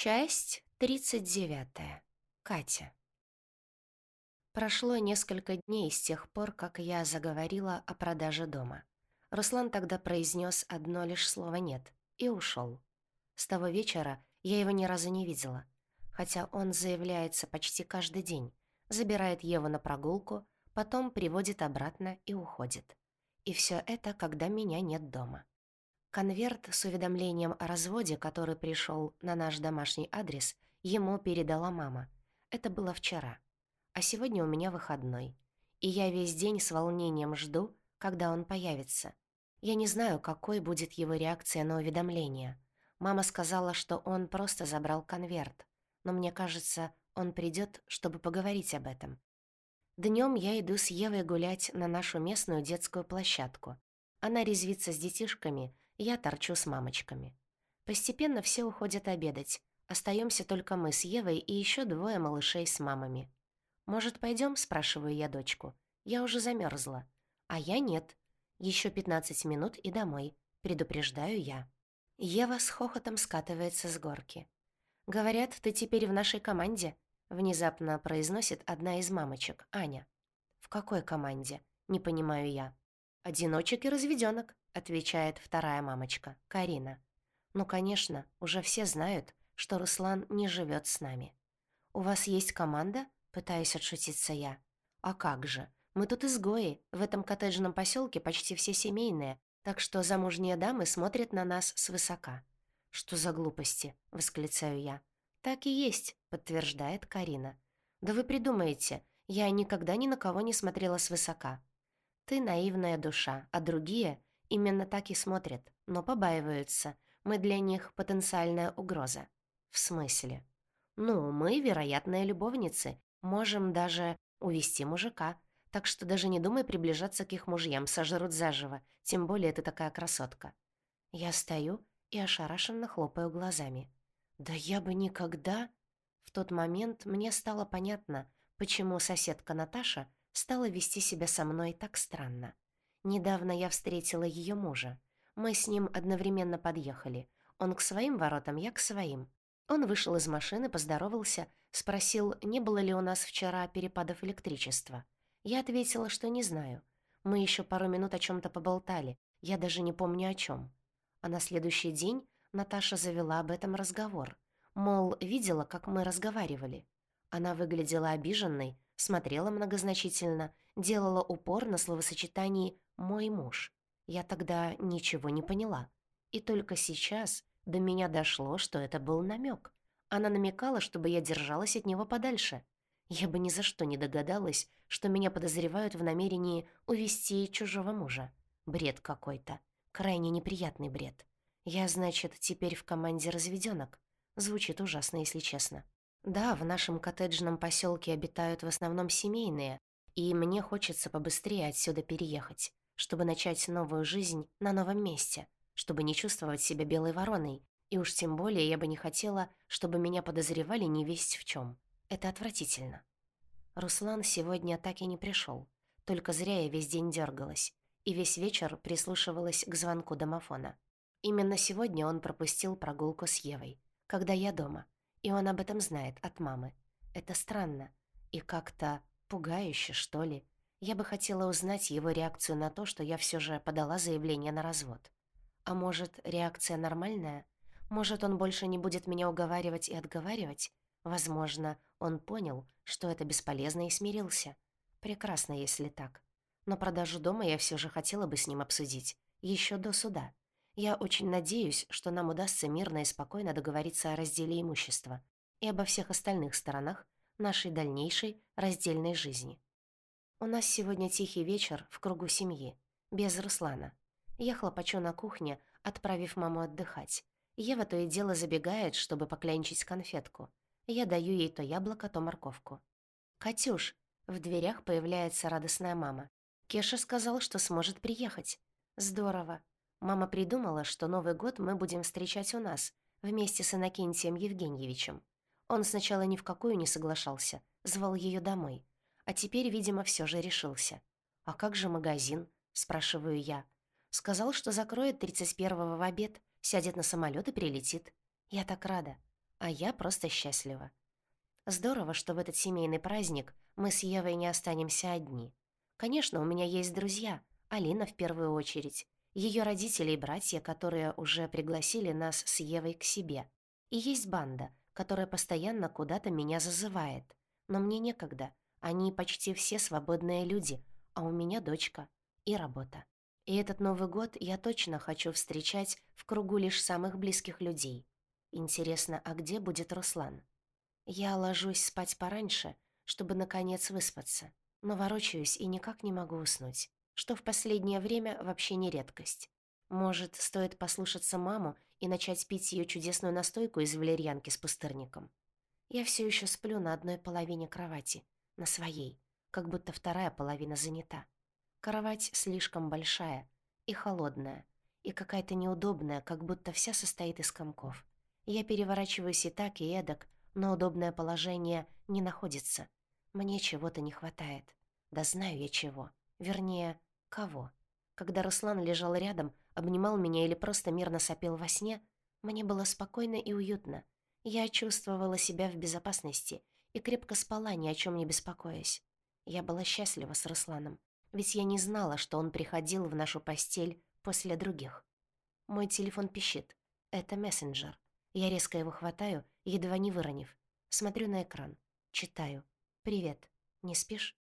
Часть 39. Катя. Прошло несколько дней с тех пор, как я заговорила о продаже дома. Руслан тогда произнес одно лишь слово «нет» и ушел. С того вечера я его ни разу не видела, хотя он заявляется почти каждый день, забирает Еву на прогулку, потом приводит обратно и уходит. И все это, когда меня нет дома. Конверт с уведомлением о разводе, который пришел на наш домашний адрес, ему передала мама. Это было вчера. А сегодня у меня выходной. И я весь день с волнением жду, когда он появится. Я не знаю, какой будет его реакция на уведомление. Мама сказала, что он просто забрал конверт. Но мне кажется, он придет, чтобы поговорить об этом. Днем я иду с Евой гулять на нашу местную детскую площадку. Она резвится с детишками – я торчу с мамочками. Постепенно все уходят обедать. Остаемся только мы с Евой и еще двое малышей с мамами. «Может, пойдем? спрашиваю я дочку. «Я уже замерзла. «А я нет. Еще 15 минут и домой», — предупреждаю я. Ева с хохотом скатывается с горки. «Говорят, ты теперь в нашей команде», — внезапно произносит одна из мамочек, Аня. «В какой команде?» — не понимаю я. «Одиночек и разведенок», — отвечает вторая мамочка, Карина. «Ну, конечно, уже все знают, что Руслан не живет с нами». «У вас есть команда?» — пытаюсь отшутиться я. «А как же? Мы тут изгои, в этом коттеджном поселке почти все семейные, так что замужние дамы смотрят на нас свысока». «Что за глупости?» — восклицаю я. «Так и есть», — подтверждает Карина. «Да вы придумаете, я никогда ни на кого не смотрела свысока. Ты наивная душа, а другие именно так и смотрят, но побаиваются. Мы для них потенциальная угроза. В смысле? Ну, мы вероятные любовницы, можем даже увести мужика. Так что даже не думай приближаться к их мужьям, сожрут заживо, тем более ты такая красотка. Я стою и ошарашенно хлопаю глазами. Да я бы никогда... В тот момент мне стало понятно, почему соседка Наташа стала вести себя со мной так странно. Недавно я встретила ее мужа. Мы с ним одновременно подъехали. Он к своим воротам, я к своим. Он вышел из машины, поздоровался, спросил, не было ли у нас вчера перепадов электричества. Я ответила, что не знаю. Мы еще пару минут о чем то поболтали, я даже не помню о чем. А на следующий день Наташа завела об этом разговор. Мол, видела, как мы разговаривали. Она выглядела обиженной, смотрела многозначительно, делала упор на словосочетании «мой муж». Я тогда ничего не поняла. И только сейчас до меня дошло, что это был намек. Она намекала, чтобы я держалась от него подальше. Я бы ни за что не догадалась, что меня подозревают в намерении увести чужого мужа. Бред какой-то. Крайне неприятный бред. Я, значит, теперь в команде разведёнок. Звучит ужасно, если честно. Да, в нашем коттеджном поселке обитают в основном семейные, и мне хочется побыстрее отсюда переехать, чтобы начать новую жизнь на новом месте, чтобы не чувствовать себя белой вороной, и уж тем более я бы не хотела, чтобы меня подозревали не весть в чем. Это отвратительно. Руслан сегодня так и не пришел. Только зря я весь день дергалась и весь вечер прислушивалась к звонку домофона. Именно сегодня он пропустил прогулку с Евой, когда я дома — и он об этом знает от мамы. Это странно. И как-то пугающе, что ли. Я бы хотела узнать его реакцию на то, что я все же подала заявление на развод. А может, реакция нормальная? Может, он больше не будет меня уговаривать и отговаривать? Возможно, он понял, что это бесполезно и смирился. Прекрасно, если так. Но продажу дома я все же хотела бы с ним обсудить. еще до суда. Я очень надеюсь, что нам удастся мирно и спокойно договориться о разделе имущества и обо всех остальных сторонах нашей дальнейшей раздельной жизни. У нас сегодня тихий вечер в кругу семьи, без Руслана. Я хлопочу на кухне, отправив маму отдыхать. Ева то и дело забегает, чтобы поклянчить конфетку. Я даю ей то яблоко, то морковку. «Катюш!» В дверях появляется радостная мама. Кеша сказал, что сможет приехать. «Здорово. Мама придумала, что Новый год мы будем встречать у нас, вместе с Иннокентием Евгеньевичем. Он сначала ни в какую не соглашался, звал ее домой. А теперь, видимо, все же решился. «А как же магазин?» – спрашиваю я. Сказал, что закроет 31-го в обед, сядет на самолет и прилетит. Я так рада. а я просто счастлива. Здорово, что в этот семейный праздник мы с Евой не останемся одни. Конечно, у меня есть друзья, Алина в первую очередь, ее родители и братья, которые уже пригласили нас с Евой к себе. И есть банда, которая постоянно куда-то меня зазывает. Но мне некогда, они почти все свободные люди, а у меня дочка и работа. И этот Новый год я точно хочу встречать в кругу лишь самых близких людей. Интересно, а где будет Руслан? Я ложусь спать пораньше, чтобы, наконец, выспаться, но ворочаюсь и никак не могу уснуть, что в последнее время вообще не редкость. Может, стоит послушаться маму и начать пить ее чудесную настойку из валерьянки с пустырником? Я все еще сплю на одной половине кровати, на своей, как будто вторая половина занята. Кровать слишком большая и холодная, и какая-то неудобная, как будто вся состоит из комков. Я переворачиваюсь и так, и эдак, но удобное положение не находится. Мне чего-то не хватает. Да знаю я чего. Вернее, кого. Когда Руслан лежал рядом, обнимал меня или просто мирно сопел во сне, мне было спокойно и уютно. Я чувствовала себя в безопасности и крепко спала, ни о чем не беспокоясь. Я была счастлива с Русланом, ведь я не знала, что он приходил в нашу постель после других. Мой телефон пищит. Это мессенджер. Я резко его хватаю, едва не выронив. Смотрю на экран. Читаю. «Привет. Не спишь?»